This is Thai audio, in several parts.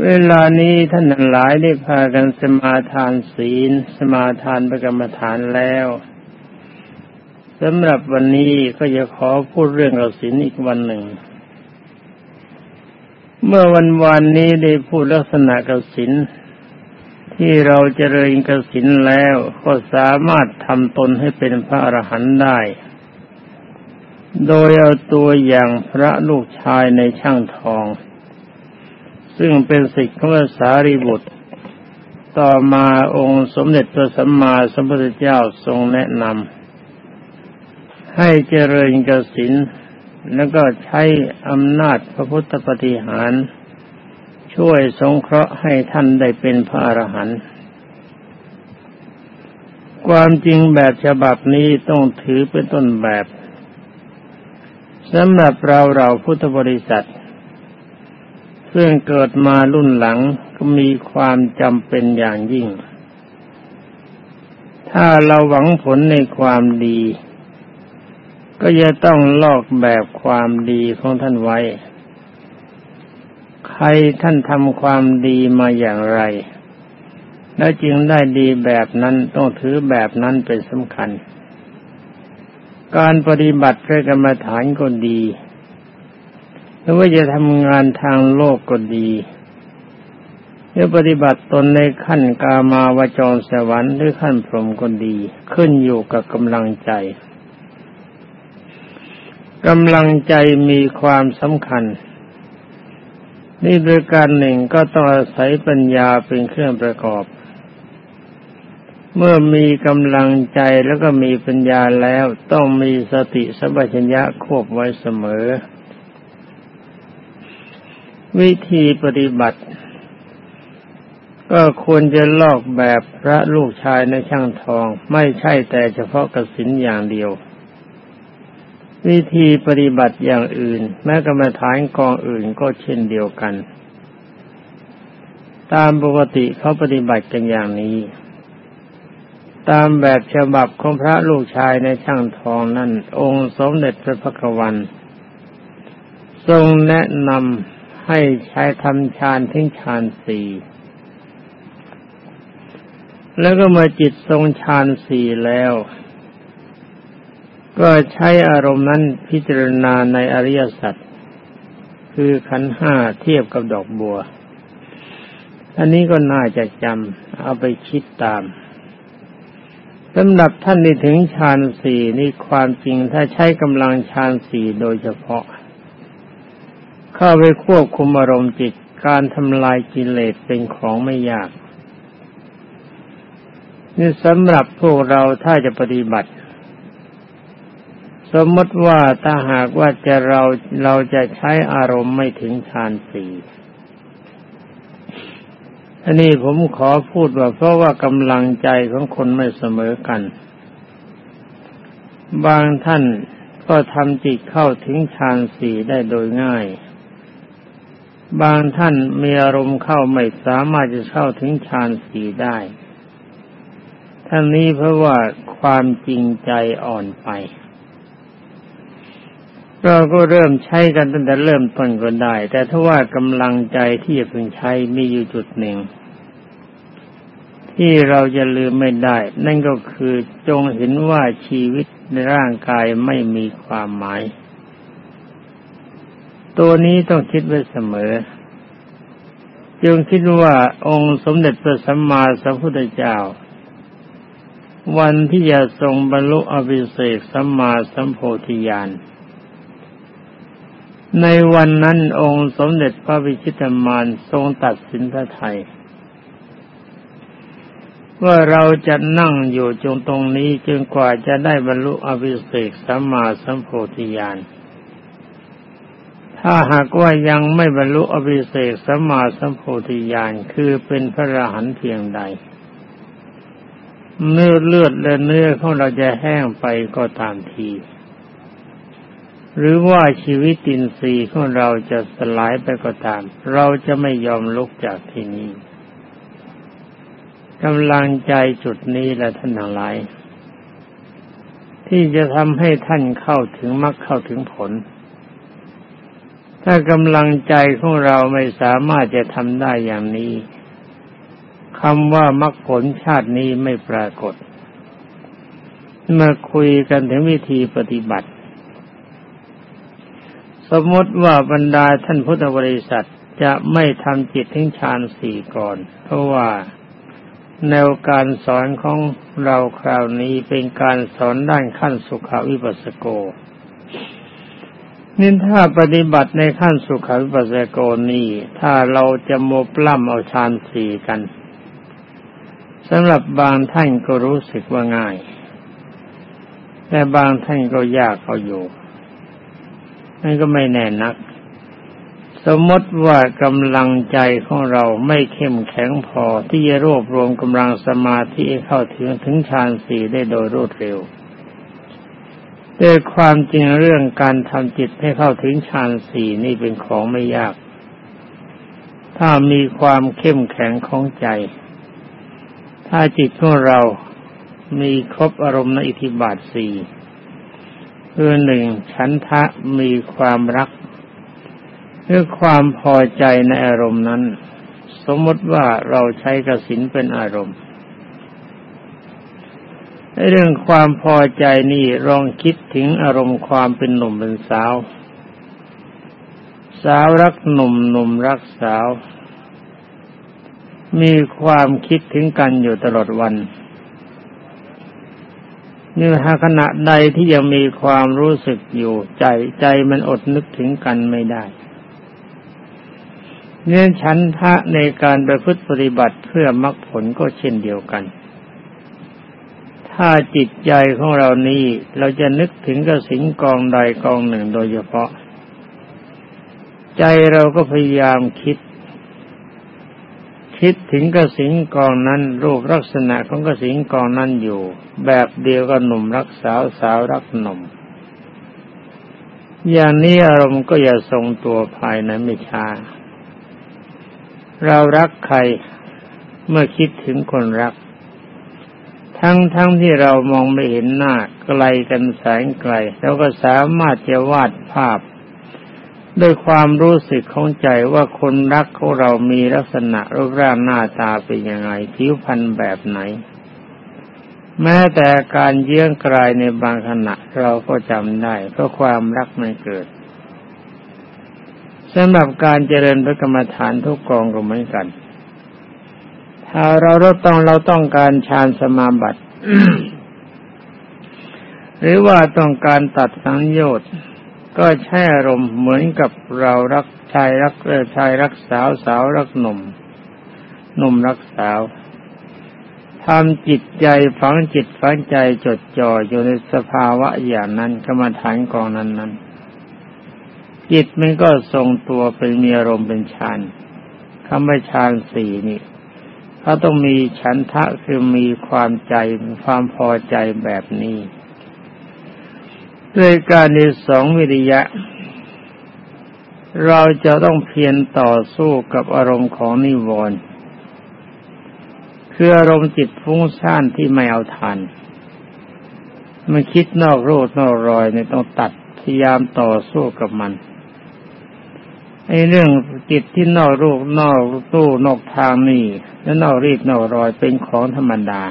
เวลานี้ท่านหลายได้พากันสมาทานศีล สมาทานประกรรมฐานแล้วสำหรับวันนี้ก็จะขอพูดเรื่องกสินอีกวันหนึ่ง เมื่อวันวานนี้ได้พูดลักษณะกสินที่เราเจริญกสินแล้วก็สามารถทำตนให้เป็นพระอรหันต์ได้ โดยเอาตัวอย่างพระลูกชายในช่างทอง ซึ่งเป็นศิษย์ของพระสารีบุตร ต่อมาองค์สมเด็จพระสัมมาสัมพุทธเจ้าทรงแนะนำให้เจริญกสินแล้วก็ใช้อำนาจพระพุทธปฏิหาร ช่วยสงเคราะห์ให้ท่านได้เป็นพระอรหันต์ความจริงแบบฉบับนี้ต้องถือเป็นต้นแบบสำหรับเราเราพุทธบริษัท ซึ่งเกิดมารุ่นหลังก็มีความจำเป็นอย่างยิ่ง ถ้าเราหวังผลในความดี ก็จะต้องลอกแบบความดีของท่านไว้ ใครท่านทำความดีมาอย่างไร แล้วจึงได้ดีแบบนั้นต้องถือแบบนั้นเป็นสำคัญ การปฏิบัติพระกรรมฐานก็ดี หรือว่าจะทำงานทางโลกก็ดีหรือปฏิบัติตนในขั้นกามาวจรสวรรค์หรือขั้นพรหมก็ดี ขึ้นอยู่กับกำลังใจกำลังใจมีความสำคัญ นี่โดยการหนึ่งก็ต้องอาศัยปัญญาเป็นเครื่องประกอบ เมื่อมีกำลังใจแล้วก็มีปัญญาแล้วต้องมีสติสัมปชัญญะควบไว้เสมอ วิธีปฏิบัติ ก็ควรจะลอกแบบพระลูกชายในช่างทอง ไม่ใช่แต่เฉพาะกสินอย่างเดียว วิธีปฏิบัติอย่างอื่น แม้กรรมฐานกองอื่นก็เช่นเดียวกัน ตามปกติเขาปฏิบัติกันอย่างนี้ ตามแบบฉบับของพระลูกชายในช่างทองนั่น องค์สมเด็จพระพักวัน ทรงแนะนำ ให้ใช้ทำฌานทิ้งฌานสี่แล้วก็มาจิตทรงฌานสี่แล้ว ก็ใช้อารมณ์นั้นพิจารณาในอริยสัจคือขันห้าเทียบกับดอกบัว อันนี้ก็น่าจะจำเอาไปคิดตามสำหรับท่านที่ถึงฌานสี่นี่ความจริงถ้าใช้กำลังฌานสี่โดยเฉพาะ เข้าไปควบคุมอารมณ์จิตการทำลายกิเลสเป็นของไม่ยาก นี่สำหรับพวกเราถ้าจะปฏิบัติ สมมติว่าถ้าหากว่าจะเราเราจะใช้อารมณ์ไม่ถึงฌานสี่อันนี้ผมขอพูดว่าเพราะว่ากำลังใจของคนไม่เสมอกัน บางท่านก็ทำจิตเข้าถึงฌานสี่ได้โดยง่าย บางท่านมีอารมณ์เข้าไม่สามารถจะเข้าถึงฌานสี่ได้ ท่านนี้เพราะว่าความจริงใจอ่อนไป เราก็เริ่มใช้กันตั้งแต่เริ่มต้นก็ได้ แต่ถ้าว่ากำลังใจที่จะพึงใช้มีอยู่จุดหนึ่ง ที่เราจะลืมไม่ได้ นั่นก็คือจงเห็นว่าชีวิตในร่างกายไม่มีความหมาย ตัวนี้ต้องคิดไว้เสมอ จึงคิดว่าองค์สมเด็จพระสัมมาสัมพุทธเจ้า วันที่จะทรงบรรลุอภิเศกสัมมาสัมโพธิญาณในวันนั้นองค์สมเด็จพระวิชิตมารทรงตัดสินพระไทยว่าเราจะนั่งอยู่จงตรงนี้จนกว่าจะได้บรรลุอภิเศกสัมมาสัมโพธิญาณ ถ้าหากว่ายังไม่บรรลุอภิเศกสัมมาสัมโพธิญาณคือเป็นพระอรหันต์เพียงใด เนื้อเลือดและเนื้อของเราจะแห้งไปก็ตามที หรือว่าชีวิตตินทรีย์ของเราจะสลายไปก็ตาม เราจะไม่ยอมลุกจากที่นี้กำลังใจจุดนี้และท่านทั้งหลาย ที่จะทำให้ท่านเข้าถึงมรรคเข้าถึงผล ถ้ากำลังใจของเราไม่สามารถจะทำได้อย่างนี้คำว่ามรรคผลชาตินี้ไม่ปรากฏ มาคุยกันถึงวิธีปฏิบัติ สมมติว่าบรรดาท่านพุทธบริษัทจะไม่ทำจิตทิ้งฌานสี่ก่อน เพราะว่าแนวการสอนของเราคราวนี้เป็นการสอนด้านขั้นสุขวิปัสสโก นินถ้าปฏิบัติในขั้นสุขวิปัสสโกนี้ ถ้าเราจะโมปล้ำเอาฌานสี่กันสำหรับบางท่านก็รู้สึกว่าง่าย แต่บางท่านก็ยากเขาอยู่นั่นก็ไม่แน่นัก สมมติว่ากำลังใจของเราไม่เข้มแข็งพอที่จะรวบรวมกำลังสมาธิเข้าถึงถึงฌานสี่ได้โดยรวดเร็ว ด้วยความจริงเรื่องการทำจิตให้เข้าถึงฌานสี่นี่เป็นของไม่ยาก ถ้ามีความเข้มแข็งของใจ ถ้าจิตของเรามีครบอารมณ์ในอิทธิบาทสี่คือหนึ่งฉันทะมีความรักหรือความพอใจในอารมณ์นั้น สมมติว่าเราใช้กสินเป็นอารมณ์ เรื่องความพอใจนี่ลองคิดถึงอารมณ์ความเป็นหนุ่มเป็นสาว สาวรักหนุ่มหนุ่มรักสาว มีความคิดถึงกันอยู่ตลอดวันนี่หาขณะใดที่ยังมีความรู้สึกอยู่ใจใจมันอดนึกถึงกันไม่ได้เนี่ยฉันทะในการประพฤติปฏิบัติเพื่อมรรคผลก็เช่นเดียวกัน ถ้าจิตใจของเรานี้เราจะนึกถึงกสิงกองใดกองหนึ่งโดยเฉพาะ ใจเราก็พยายามคิด คิดถึงกสิงกองนั้น รูปลักษณะของกสิงกองนั้นอยู่ แบบเดียวกับหนุ่มรักสาวสาวรักหนุ่มอย่างนี้อารมณ์ก็อย่าทรงตัวภายในไม่ช้าเรารักใครเมื่อคิดถึงคนรัก ทั้งทั้งที่เรามองไม่เห็นหน้าไกลกันแสงไกลเราก็สามารถจะวาดภาพ ด้วยความรู้สึกของใจว่าคนรักของเรามีลักษณะรูปร่างหน้าตาเป็นยังไงผิวพรรณแบบไหน แม้แต่การเยื้องกลายในบางขณะเราก็จำได้เพราะความรักไมันเกิดสำหรับการเจริญพระกรรมฐานทุกกองก็เหมือนกัน เราเราต้องเราต้องการฌานสมาบัติ หรือว่าต้องการตัดสังโยชน์ก็ใช้อารมณ์เหมือนกับเรารักชายรักเออชายรักสาวสาวรักหนุ่มหนุ่มรักสาวทำจิตใจฝังจิตฝังใจจดจ่ออยู่ในสภาวะอย่างนั้นกรรมฐานกองนั้นนั้นจิตมันก็ทรงตัวเป็นมีอารมณ์เป็นฌานคำว่าฌานสี่นี่ เขาต้องมีฉันทะคือมีความใจความพอใจแบบนี้ ด้วยการในสองวิริยะ เราจะต้องเพียรต่อสู้กับอารมณ์ของนิวรณ์คืออารมณ์จิตฟุ้งซ่านที่ไม่เอาทันมันคิดนอกโรูนอกรอยเนี่ยต้องตัดพยายามต่อสู้กับมัน ไอ้เรื่องจิตที่นอกรูปนอกตู้นอกทางนี่และนอกรีดนอกรอยเป็นของธรรมดา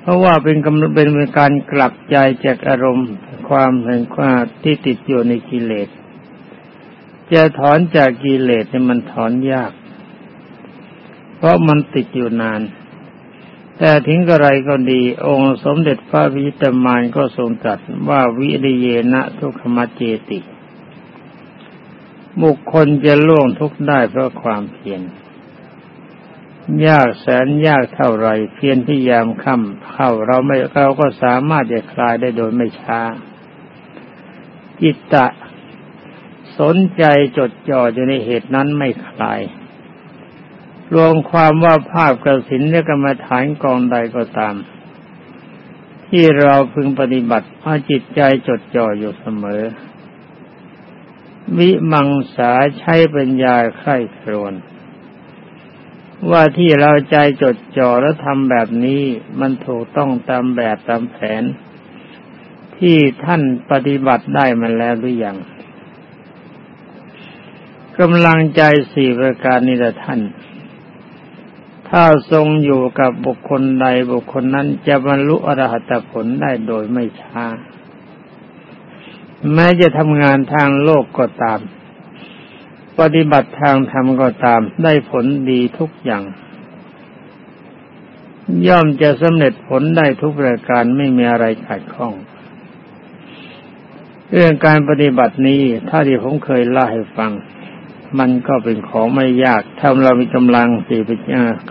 เพราะว่าเป็นกำเป็นการกลับใจจากอารมณ์ความเห็นความที่ติดอยู่ในกิเลสจะถอนจากกิเลสเนี่ยมันถอนยาก เพราะมันติดอยู่นาน แต่ถึงกระไรก็ดี องค์สมเด็จพระวิตามานก็ทรงตรัสว่าวิริเยนะทุกขมัจเจติ บุคคลจะล่วงทุกข์ได้เพราะความเพียรยากแสนยากเท่าไรเพียรพยายามค่ำเข้าเราไม่เราก็สามารถจะคลายได้โดยไม่ช้า จิตตะ สนใจจดจ่ออยู่ในเหตุนั้นไม่คลาย รวมความว่าภาพกระสินและกรรมฐานกองใดก็ตาม ที่เราพึงปฏิบัติให้จิตใจจดจ่ออยู่เสมอ วิมังสาใช้ปัญญาใคร่ครวนว่าที่เราใจจดจ่อแล้วทำแบบนี้มันถูกต้องตามแบบตามแผน ที่ท่านปฏิบัติได้มาแล้วหรือยังกำลังใจสี่ประการนี้ละท่าน ถ้าทรงอยู่กับบุคคลใดบุคคลนั้นจะบรรลุอรหัตผลได้โดยไม่ช้า แม้จะทำงานทางโลกก็ตาม ปฏิบัติทางธรรมก็ตาม ได้ผลดีทุกอย่าง ย่อมจะสำเร็จผลได้ทุกประการไม่มีอะไรขัดข้อง เรื่องการปฏิบัตินี้ถ้าที่ผมเคยเล่าให้ฟัง มันก็เป็นของไม่ยาก ถ้าเรามีกำลังสี่ป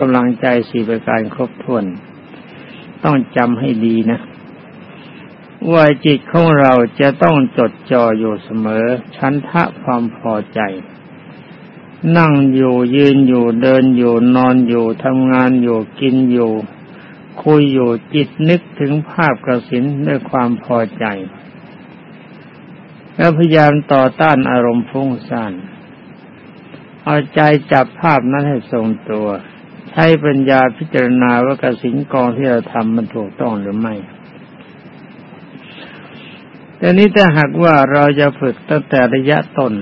กำลังใจสี่ประการครบถ้วน ต้องจำให้ดีนะ ว่าจิตของเราจะต้องจดจ่ออยู่เสมอ ชั้นทะความพอใจ นั่งอยู่ยืนอยู่เดินอยู่นอนอยู่ทำงานอยู่กินอยู่ คุยอยู่จิตนึกถึงภาพกระสินด้วยความพอใจ แล้วพยายามต่อต้านอารมณ์ฟุ้งซ่านเอาใจจับภาพนั้นให้ทรงตัว ใช้ปัญญาพิจารณาว่ากระสินกองที่เราทำมันถูกต้องหรือไม่ แต่นี้ถ้าหากว่าเราจะฝึกตั้งแต่ระยะต้น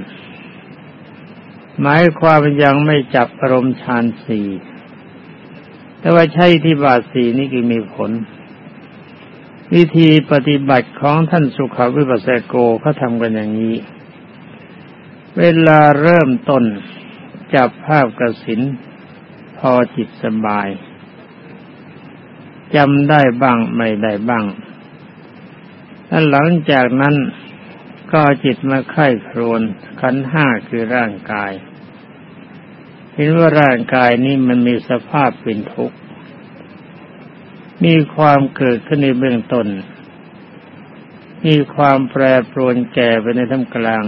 หมายความยังไม่จับอารมณ์ฌานสี่แต่ว่าใช่ที่บาทสีนี่ก็มีผล วิธีปฏิบัติของท่านสุขวิปัสสโกเขาทำกันอย่างนี้ เวลาเริ่มต้นจับภาพกระสินพอจิตสบายจำได้บ้างไม่ได้บ้าง แล้วหลังจากนั้นก็จิตมาไข้ครวนขันห้าคือร่างกาย เห็นว่าร่างกายนี้มันมีสภาพเป็นทุกข์ มีความเกิดขึ้นในเบื้องต้น มีความแปรปรวนแก่ไปในท่ามกลาง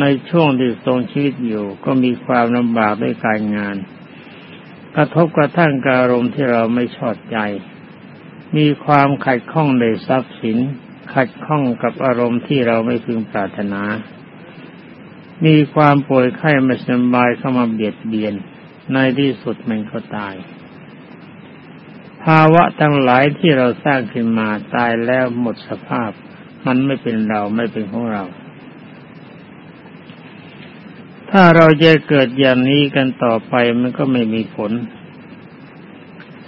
ในช่วงที่ทรงชีวิตอยู่ ก็มีความลำบากด้วยการงาน กระทบกระทั่งอารมณ์ที่เราไม่ชอบใจ มีความขัดข้องในทรัพย์สิน ขัดข้องกับอารมณ์ที่เราไม่พึงปรารถนา มีความป่วยไข้ไม่สบายเข้ามาเบียดเบียน ในที่สุดมันก็ตาย ภาวะทั้งหลายที่เราสร้างขึ้นมาตายแล้วหมดสภาพ มันไม่เป็นเราไม่เป็นของเรา ถ้าเราจะเกิดอย่างนี้กันต่อไปมันก็ไม่มีผล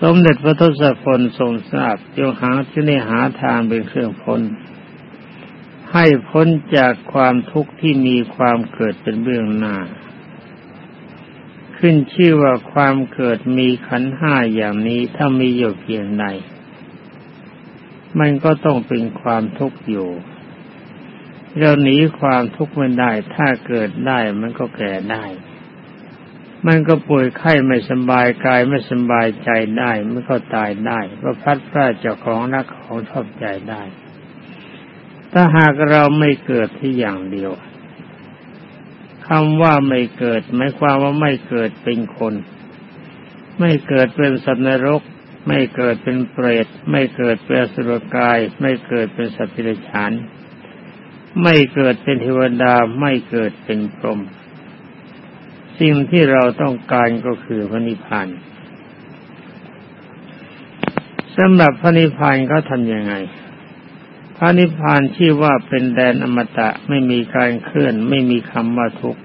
สมเด็จพระทศพลทรงทราบจงหาที่ในหาทางเป็นเครื่องพ้น ให้พ้นจากความทุกข์ที่มีความเกิดเป็นเบื้องหน้า ขึ้นชื่อว่าความเกิดมีขันห้าอย่างนี้ถ้ามีอยู่เพียงใดมันก็ต้องเป็นความทุกข์อยู่เราหนีความทุกข์ไม่ได้ ถ้าเกิดได้มันก็แก่ได้ มันก็ป่วยไข้ไม่สบายกายไม่สบายใจได้มันก็ตายได้ก็พัดพลาดเจ้าของรักของชอบใจได้ ถ้าหากเราไม่เกิดที่อย่างเดียวคำว่าไม่เกิดหมายความว่าไม่เกิดเป็นคน ไม่เกิดเป็นสัตว์นรก ไม่เกิดเป็นเปรต ไม่เกิดเป็นสุรกาย ไม่เกิดเป็นสัตว์ปิรฉานไม่เกิดเป็นเทวดาไม่เกิดเป็นพรหม สิ่งที่เราต้องการก็คือพระนิพพานสำหรับพระนิพพานเขาทำยังไง พระนิพพานชื่อว่าเป็นแดนอมตะไม่มีการเคลื่อน ไม่มีคำว่าทุกข์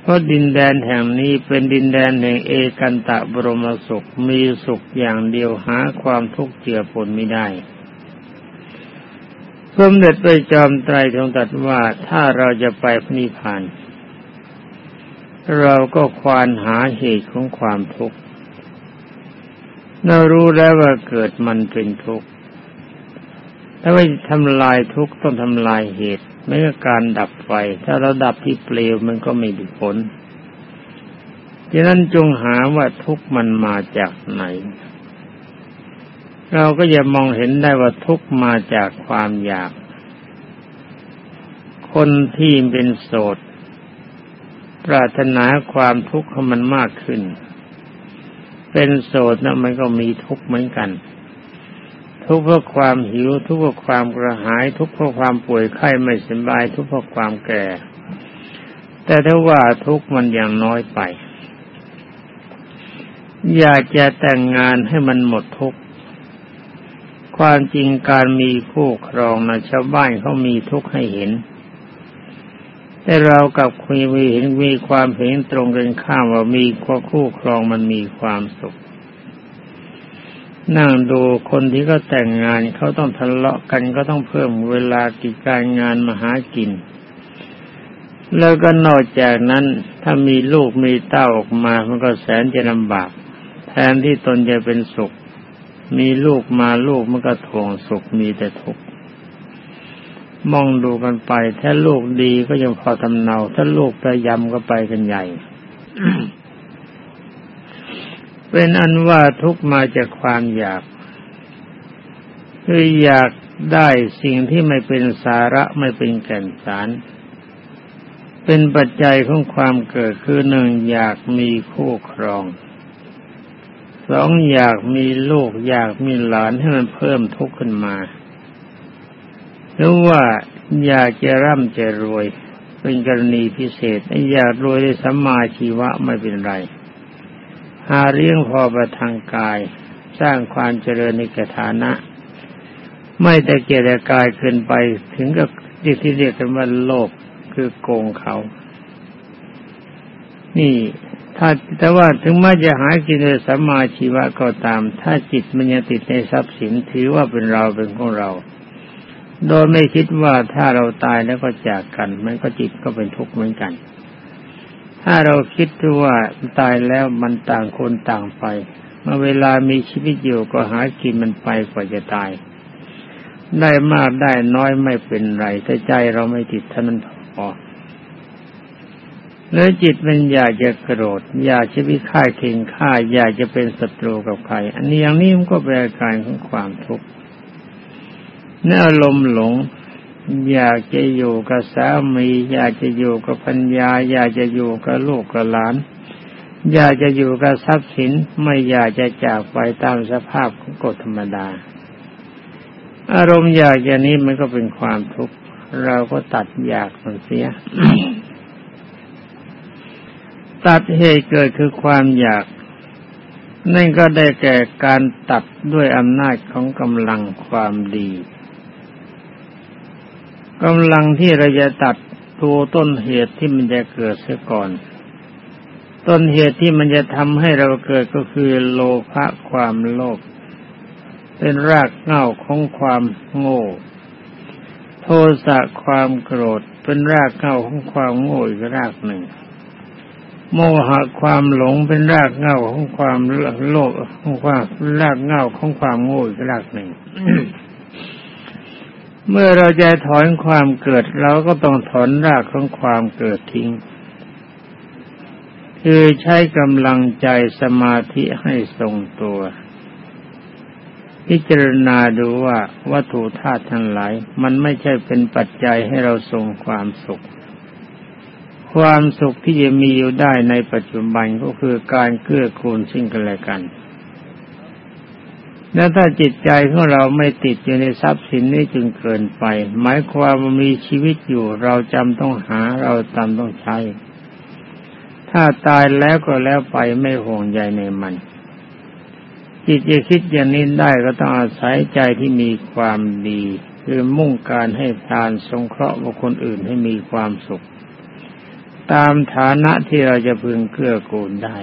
เพราะดินแดนแห่งนี้เป็นดินแดนแห่งเอกันตะบรมสุขมีสุขอย่างเดียวหาความทุกข์เจือปนไม่ได้สมเด็จพระจอมไตรทรงตรัสว่าถ้าเราจะไปพนิพพาน เราก็ควานหาเหตุของความทุกข์เรารู้แล้วว่าเกิดมันเป็นทุกข์ถ้าไม่ทำลายทุกข์ต้องทำลายเหตุ ไม่ก็การดับไฟ ถ้าเราดับที่เปลวมันก็ไม่มีผลดังนั้นจงหาว่าทุกข์มันมาจากไหน เราก็จะมองเห็นได้ว่าทุกข์มาจากความอยาก คนที่เป็นโสด ปรารถนาความทุกข์ของมันมากขึ้น เป็นโสดนะมันก็มีทุกข์เหมือนกัน ทุกข์เพราะความหิว ทุกข์เพราะความกระหาย ทุกข์เพราะความป่วยไข้ไม่สบาย ทุกข์เพราะความแก่ แต่ถ้าว่าทุกข์มันอย่างน้อยไป อยากจะแต่งงานให้มันหมดทุกข์ความจริงการมีคู่ครองนะชาวบ้านเขามีทุกข์ให้เห็น แต่เรากับคุยมีเห็นมีความเห็นตรงกันข้ามว่ามีคู่ครองมันมีความสุข นั่งดูคนที่เขาแต่งงานเขาต้องทะเลาะกันก็ต้องเพิ่มเวลากิจการงานมาหากิน แล้วก็นอกจากนั้นถ้ามีลูกมีเต้าออกมามันก็แสนจะลำบาก แทนที่ตนจะเป็นสุข มีลูกมาลูกมันก็ทวงสุขมีแต่ทุกข์ มองดูกันไป ถ้าลูกดีก็ยังพอทำเนา ถ้าลูกประยำก็ไปกันใหญ่ เป็นอันว่าทุกมาจากความอยาก คืออยากได้สิ่งที่ไม่เป็นสาระไม่เป็นแก่นสาร เป็นปัจจัยของความเกิดคือหนึ่งอยากมีคู่ครองสองอยากมีลูกอยากมีหลานให้มันเพิ่มทุกข์ขึ้นมา หรือว่าอยากจะร่ำจะรวย เป็นกรณีพิเศษอยากรวยได้สัมมาชีวะไม่เป็นไร หาเลี้ยงพอประทางกาย สร้างความเจริญในกฐานะ ไม่แต่เกียรติกายเกินไปถึงกับที่เรียกกันว่าโลภคือโกงเขา นี่ถ้าแต่ว่าถึงแม้จะหากินโดยสัมมาชีวะก็ตาม ถ้าจิตมันยังติดในทรัพย์สินถือว่าเป็นเราเป็นของเรา โดยไม่คิดว่าถ้าเราตายแล้วก็จากกัน มันก็จิตก็เป็นทุกข์เหมือนกัน ถ้าเราคิดว่าตายแล้วมันต่างคนต่างไป เมื่อเวลามีชีวิตอยู่ก็หากินมันไปกว่าจะตาย ได้มากได้น้อยไม่เป็นไรแต่ใจเราไม่ติดท่านั้นพอเนื้อจิตมันอยากจะโกรธอยากจะวิฆ่าเข่งฆ่าอยากจะเป็นศัตรูกับใคร อันนี้อย่างนี้มันก็เป็นอาการของความทุกข์ นี่อารมณ์หลง อยากจะอยู่กับสามี อยากจะอยู่กับพัญญา อยากจะอยู่กับลูกกับหลาน อยากจะอยู่กับทรัพย์สินไม่อยากจะจากไปตามสภาพของกฎธรรมดา อารมณ์อยากอย่างนี้มันก็เป็นความทุกข์เราก็ตัดอยากมันเสีย ตัดเหตุเกิดคือความอยากนั่นก็ได้แก่การตัดด้วยอำนาจของกำลังความดี กำลังที่เราจะตัดตัวต้นเหตุที่มันจะเกิดเสียก่อน ต้นเหตุที่มันจะทำให้เราเกิดก็คือโลภะความโลภเป็นรากเหง้าของความโง่ โทสะความโกรธ เป็นรากเหง้าของความโง่อีกรากหนึ่ง โมหะความหลงเป็นรากเหง้าของความโลภของความรากเหง้าของความโง่อีกรากหนึ่ง เมื่อเราจะถอนความเกิด เราก็ต้องถอนรากของความเกิดทิ้ง คือใช้กำลังใจสมาธิให้ทรงตัว พิจารณาดูว่าวัตถุธาตุทั้งหลาย มันไม่ใช่เป็นปัจจัยให้เราทรงความสุข ความสุขที่จะมีอยู่ได้ในปัจจุบันก็คือการเกื้อกูลซึ่งกันและกัน แล้วถ้าจิตใจของเราไม่ติดอยู่ในทรัพย์สินนี้จึงเกินไป หมายความว่ามีชีวิตอยู่เราจำต้องหาเราจำต้องใช้ ถ้าตายแล้วก็แล้วไปไม่ห่วงใยในมัน จิตจะคิดอย่างนี้ได้ก็ต้องอาศัยใจที่มีความดี คือมุ่งการให้ทานสงเคราะห์บุคคลอื่นให้มีความสุข ตามฐานะที่เราจะพึงเกื้อกูลได้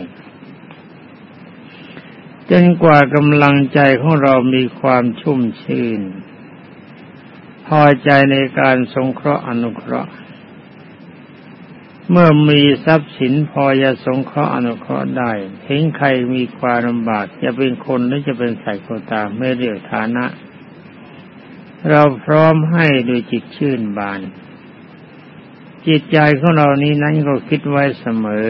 จนกว่ากำลังใจของเรามีความชุ่มชื่น พอใจในการสงเคราะห์อนุเคราะห์ เมื่อมีทรัพย์สินพอจะสงเคราะห์อนุเคราะห์ได้เห็นใครมีความลำบากจะเป็นคนหรือจะเป็นใส่โคตาไม่เรียกฐานะ เราพร้อมให้โดยจิตชื่นบาน จิตใจของเรานี้นั้นก็คิดไว้เสมอ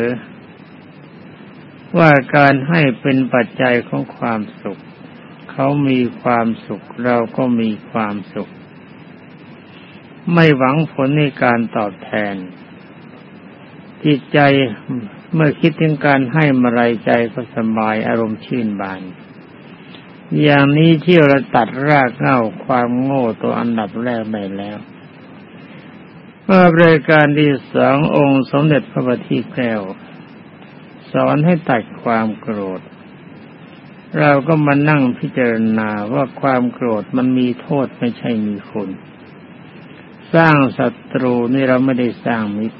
ว่าการให้เป็นปัจจัยของความสุข เขามีความสุขเราก็มีความสุข ไม่หวังผลในการตอบแทน จิตใจเมื่อคิดถึงการให้มาไรใจก็สบายอารมณ์ชื่นบาน อย่างนี้ที่เราตัดรากเหง้าความโง่ตัวอันดับแรกไปแล้วเมื่อบริการที่สององค์สมเด็จพระบัณฑิตแก้ว สอนให้ตัดความโกรธ เราก็มานั่งพิจารณาว่าความโกรธมันมีโทษไม่ใช่มีคุณ สร้างศัตรูนี่เราไม่ได้สร้างมิตร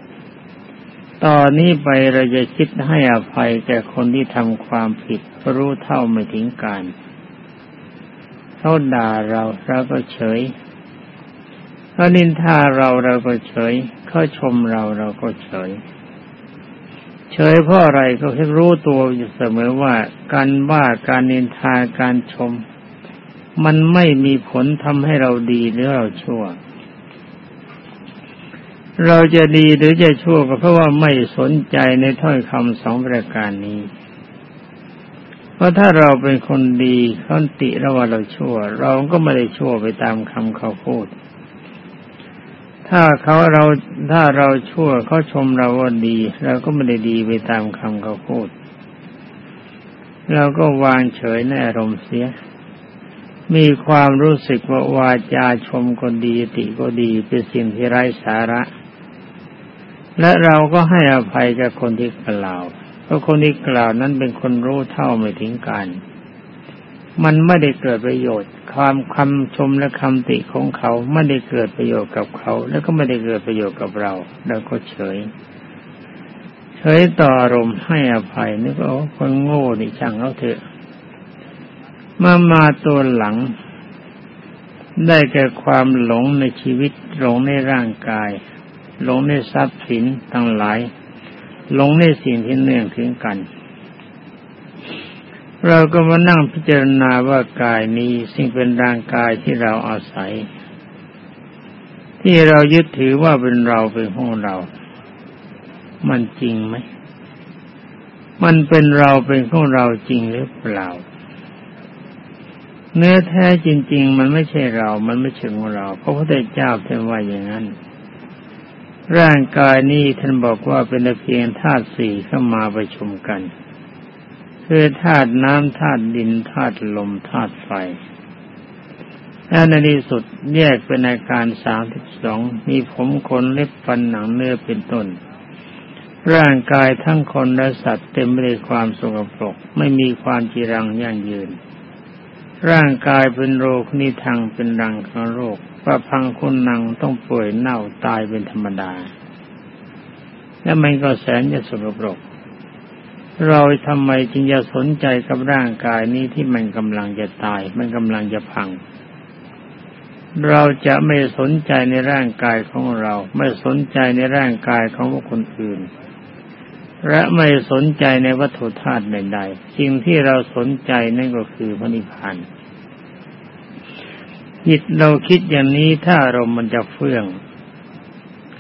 ตอนนี้ไปเราจะคิดให้อภัยแก่คนที่ทำความผิด รู้เท่าไม่ถึงการเขาด่าเราเราก็เฉยเขานินทาเราเราก็เฉยเขาชมเราเราก็เฉย เฉยเพราะอะไรก็แค่รู้ตัวอยู่เสมอว่า การว่าการนินทาการชม มันไม่มีผลทำให้เราดีหรือเราชั่ว เราจะดีหรือจะชั่วก็เพราะว่าไม่สนใจในถ้อยคำสองประการนี้เพราะถ้าเราเป็นคนดีเขาติเราว่าเราชั่ว เราก็ไม่ได้ชั่วไปตามคำเขาพูด ถ้าเขาเราถ้าเราชั่วเขาชมเราว่าดีเราก็ไม่ได้ดีไปตามคำเขาพูด เราก็วางเฉยในอารมณ์เสีย มีความรู้สึกว่าวาจาชมก็ดีติก็ดีเป็นสิ่งที่ไร้สาระ และเราก็ให้อภัยกับคนที่กล่าว เพราะคนที่กล่าวนั้นเป็นคนรู้เท่าไม่ถึงการ มันไม่ได้เกิดประโยชน์ ความคำชมและคำติของเขาไม่ได้เกิดประโยชน์กับเขา แล้วก็ไม่ได้เกิดประโยชน์กับเราเราก็เฉย เฉยต่ออารมณ์ให้อภัยนึกว่าคนโง่นี่ช่างเขาเถอะมามาตัวหลัง ได้แก่ความหลงในชีวิต หลงในร่างกาย หลงในทรัพย์สินทั้งหลาย หลงในสิ่งที่เนื่องถึงกัน เราก็มานั่งพิจารณาว่ากายนี้สิ่งเป็นร่างกายที่เราอาศัย ที่เรายึดถือว่าเป็นเราเป็นของเรา มันจริงไหม มันเป็นเราเป็นของเราจริงหรือเปล่า เนื้อแท้จริง ๆ มันไม่ใช่เรา มันไม่ใช่ของเรา เพราะพระพุทธเจ้าท่านว่าอย่างนั้น ร่างกายนี้ท่านบอกว่าเป็นเพียงธาตุสี่เข้ามาประชุมกัน คือธาตุน้ำธาตุดินธาตุลมธาตุไฟและในที่สุดแยกเป็นอาการสามสิบสองมีผมขนเล็บฟันหนังเนื้อเป็นต้น ร่างกายทั้งคนและสัตว์เต็มไปด้วยความสกปรกไม่มีความจีรังยั่งยืน ร่างกายเป็นโรคนิทังเป็นรังของโรคประพังคุณนังต้องป่วยเน่าตายเป็นธรรมดา และมันก็แสนจะสกปรก เราทำไมจึงจะสนใจกับร่างกายนี้ที่มันกำลังจะตาย มันกำลังจะพัง เราจะไม่สนใจในร่างกายของเรา ไม่สนใจในร่างกายของคนอื่น และไม่สนใจในวัตถุธาตุใดๆสิ่งที่เราสนใจนั่นก็คือพระนิพพานจิตเราคิดอย่างนี้ถ้าอารมณ์มันจะเฟื่อง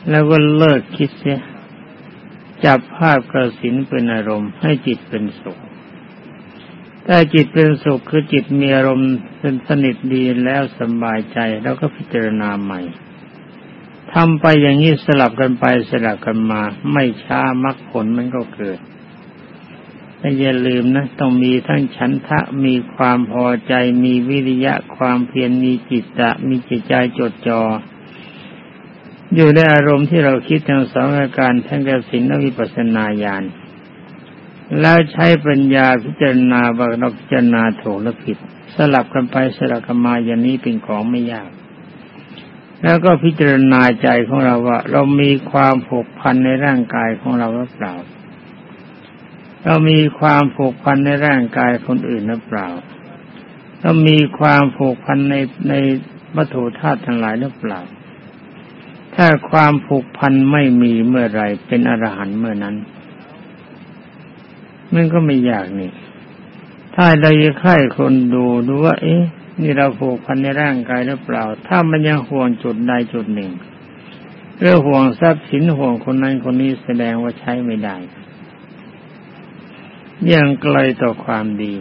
แล้วก็เลิกคิดเสีย จับภาพกระสินเป็นอารมณ์ให้จิตเป็นสุขถ้าจิตเป็นสุขคือจิตมีอารมณ์เป็นสนิทดีแล้วสบายใจแล้วก็พิจารณาใหม่ทำไปอย่างนี้สลับกันไปสลับกันมา ไม่ช้ามรรคผลมันก็เกิดแต่อย่าลืมนะ ต้องมีทั้งฉันทะมีความพอใจ มีวิริยะความเพียรมีจิตตะ มีจิตใจจดจอ่อ อยู่ในอารมณ์ที่เราคิดทั้งสองอาการทั้งกสินและวิปัสนาญาณแล้วใช้ปัญญาพิจารณาว่าเราพิจารณาถูกและผิด สลับกันไปสลับกันมาอย่างนี้เป็นของไม่ยาก แล้วก็พิจารณาใจของเราว่า เรามีความผูกพันในร่างกายของเราหรือเปล่า เรามีความผูกพันในร่างกายคนอื่นหรือเปล่า เรามีความผูกพันในในวัตถุธาตุทั้งหลายหรือเปล่า ถ้าความผูกพันไม่มีเมื่อไรเป็นอรหันต์เมื่อนั้นมันก็ไม่ยากนี่ ถ้าเราจะค่ายคนดูดูว่า เอ๊ะ นี่เราผูกพันในร่างกายหรือเปล่า ถ้ามันยังห่วงจุดใดจุดหนึ่งเรื่องห่วงทรัพย์สินห่วงคนนั้นคนนี้แสดงว่าใช้ไม่ได้ ยังไกลต่อความดี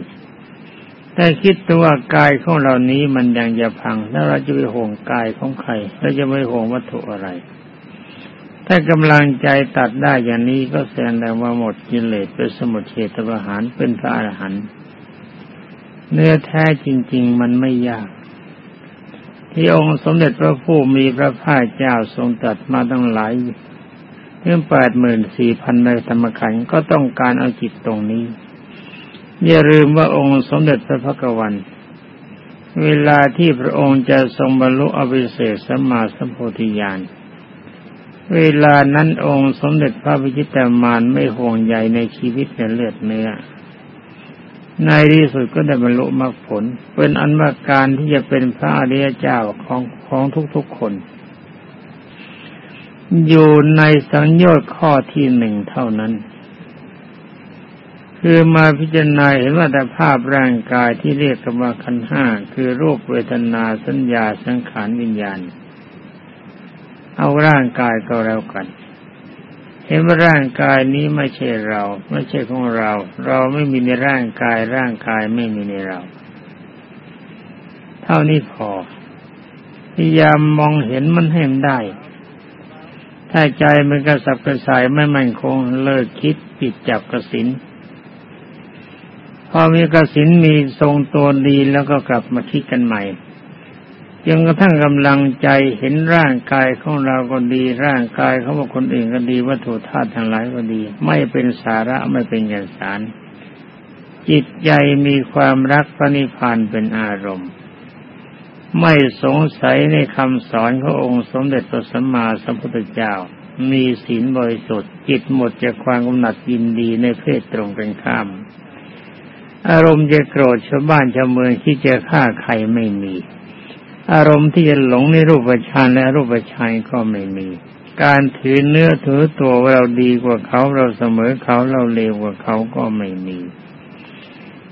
แต่คิดตัวกายของเรานี้มันยังจะพัง แล้วเราจะไปห่วงกายของใครเราจะไม่ห่วงวัตถุอะไร ถ้ากำลังใจตัดได้อย่างนี้ก็แสดงว่าหมดกิเลสเป็นสมุทเฉตประหารเป็นพระอรหันต์เนื้อแท้จริง ๆ มันไม่ยาก ที่องค์สมเด็จพระผู้มีพระภาคเจ้าทรงตัดมาตั้งหลายเรื่องแปดหมื่นสี่พันในธรรมขันธ์ก็ต้องการเอาจิตตรงนี้ อย่าลืมว่าองค์สมเด็จพระพักวัน เวลาที่พระองค์จะทรงบรรลุอภิเศษสัมมาสัมโพธิญาณเวลานั้นองค์สมเด็จพระพิจิตรมารไม่ห่วงใยในชีวิตในเลือดเนื้อในที่สุดก็ได้บรรลุมรรคผล เป็นอันว่าการที่จะเป็นพระอริยเจ้าของของทุกๆคน อยู่ในสังโยชน์ข้อที่หนึ่งเท่านั้น คือมาพิจารณาเห็นว่าแต่ภาพร่างกายที่เรียกกันว่าขันห้าคือรูปเวทนาสัญญาสังขารวิญญาณ เอาร่างกายก็แล้วกัน เห็นว่าร่างกายนี้ไม่ใช่เรา ไม่ใช่ของเรา เราไม่มีในร่างกายร่างกายไม่มีในเรา เท่านี้พอพยายามมองเห็นมันให้มันได้ ถ้าใจมันกระสับกระส่ายไม่มั่นคงเลิกคิดปิดจับกระสิน พอมีกระสินมีทรงตัวดีแล้วก็กลับมาคิดกันใหม่จนกระทั่งกำลังใจเห็นร่างกายของเราก็ดี ร่างกายของคนอื่นก็ดีวัตถุธาตุทั้งหลายก็ดี ไม่เป็นสาระไม่เป็นญาสาร จิตใจมีความรักพระนิพพานเป็นอารมณ์ ไม่สงสัยในคำสอนขององค์สมเด็จพระสัมมาสัมพุทธเจ้า มีศีลบริสุทธิ์จิตหมดจากความกำหนัดยินดีในเพศตรงกันข้าม อารมณ์จะโกรธชาวบ้านชาวเมืองที่จะฆ่าใครไม่มี อารมณ์ที่จะหลงในรูปฌานและรูปฌานก็ไม่มี การถือเนื้อถือตัวว่าเราดีกว่าเขาเราเสมอเขาเราเลวกว่าเขาก็ไม่มี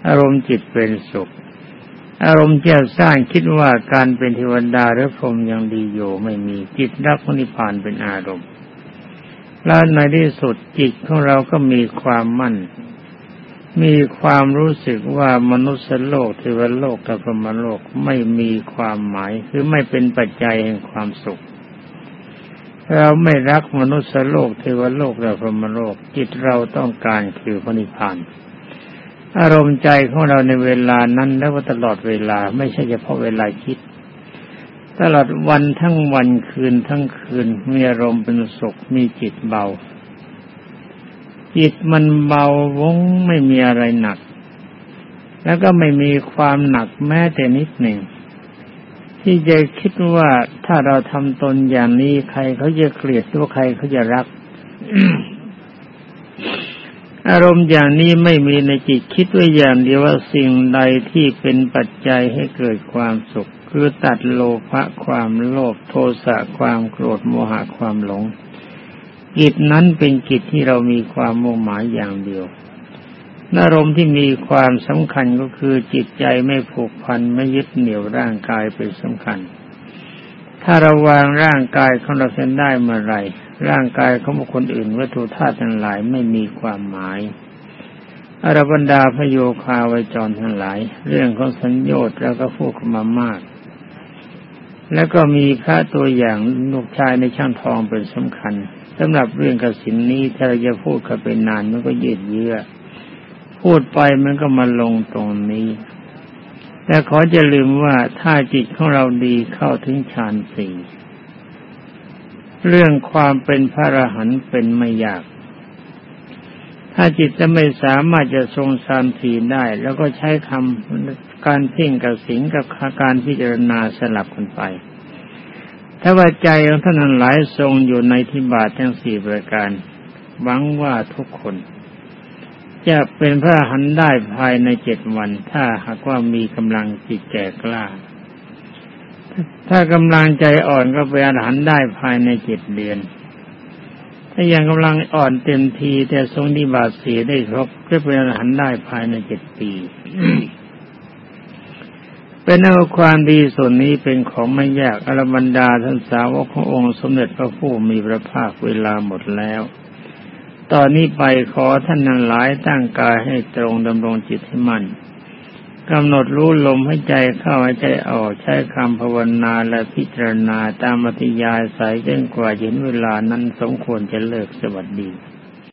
อารมณ์จิตเป็นสุข อารมณ์เจะสร้างคิดว่าการเป็นเทวดาหรือพรหมยังดีอยู่ไม่มีจิตรักนิพพานเป็นอารมณ์แล้วในที่สุดจิตของเราก็มีความมั่น มีความรู้สึกว่ามนุษย์โลกเทวโลกกับพรหมโลกไม่มีความหมายคือไม่เป็นปัจจัยแห่งความสุข เราไม่รักมนุษย์โลกเทวโลกและพรหมโลกจิตเราต้องการคือพระนิพพานอารมณ์ใจของเราในเวลานั้นและว่าตลอดเวลาไม่ใช่เฉพาะเวลาคิด ตลอดวันทั้งวันคืนทั้งคืนมีอารมณ์เป็นสุขมีจิตเบา จิตมันเบาวงไม่มีอะไรหนัก แล้วก็ไม่มีความหนักแม้แต่นิดหนึ่ง ที่จะคิดว่าถ้าเราทำตนอย่างนี้ใครเขาจะเกลียดหรือใครเขาจะรัก อารมณ์อย่างนี้ไม่มีในจิตคิดไว่าอย่างเดียวว่าสิ่งใดที่เป็นปัจจัยให้เกิดความสุข คือตัดโลภะความโลภโทสะความโกรธโมหะความหลง กิจนั้นเป็นกิจที่เรามีความมุ่งหมายอย่างเดียวนารมณ์ที่มีความสำคัญก็คือจิตใจไม่ผูกพันไม่ยึดเหนี่ยวร่างกายเป็นสำคัญ ถ้าเราวางร่างกายของเราเส้นได้เมื่อไรร่างกายของบุคคลอื่นวัตถุธาตุทั้งหลายไม่มีความหมายอรบรรดาพโยคาวจรทั้งหลาย เรื่องของสัญญาแล้วก็พูดมามาก แล้วก็มีพระตัวอย่างลูกชายในช่างทองเป็นสำคัญ สำหรับเรื่องกสินนี้ถ้าเราจะพูดกันไปนานมันก็ยืดเยื้อพูดไปมันก็มาลงตรงนี้แต่ขอจะลืมว่าถ้าจิตของเราดีเข้าถึงฌานสี่เรื่องความเป็นพระอรหันต์เป็นไม่ยาก ถ้าจิตจะไม่สามารถจะทรงฌานสี่ได้ แล้วก็ใช้คำการเพ่งกับสิงกับการพิจารณาสลับกันไป ถ้าว่าใจของท่านหลายทรงอยู่ในทิบาททั้งสี่ประการหวังว่าทุกคน จะเป็นพระหันได้ภายในเจ็ดวัน ถ้าหากว่ามีกำลังจิตแก่กล้า ถ้ากำลังใจอ่อนก็เป็นอรหันได้ภายในเจ็ดเดือน ถ้ายังกำลังอ่อนเต็มทีแต่ทรงนิบาตสีได้ครบก็เป็นอรหันได้ภายในเจ็ดปี เป็นเอาความดีส่วนนี้เป็นของไม่ยากอรบรรดาท่านสาวกขององค์สมเด็จพระผู้มีพระภาคเวลาหมดแล้ว ตอนนี้ไปขอท่านนั้นหลายตั้งกายให้ตรงดำรงจิตให้มั่นกำหนดรู้ลมให้ใจเข้าให้ใจออกใช้คำภาวนาและพิจารณาตามมติยายสายจนกว่าเห็นเวลานั้นสมควรจะเลิกสวัสดี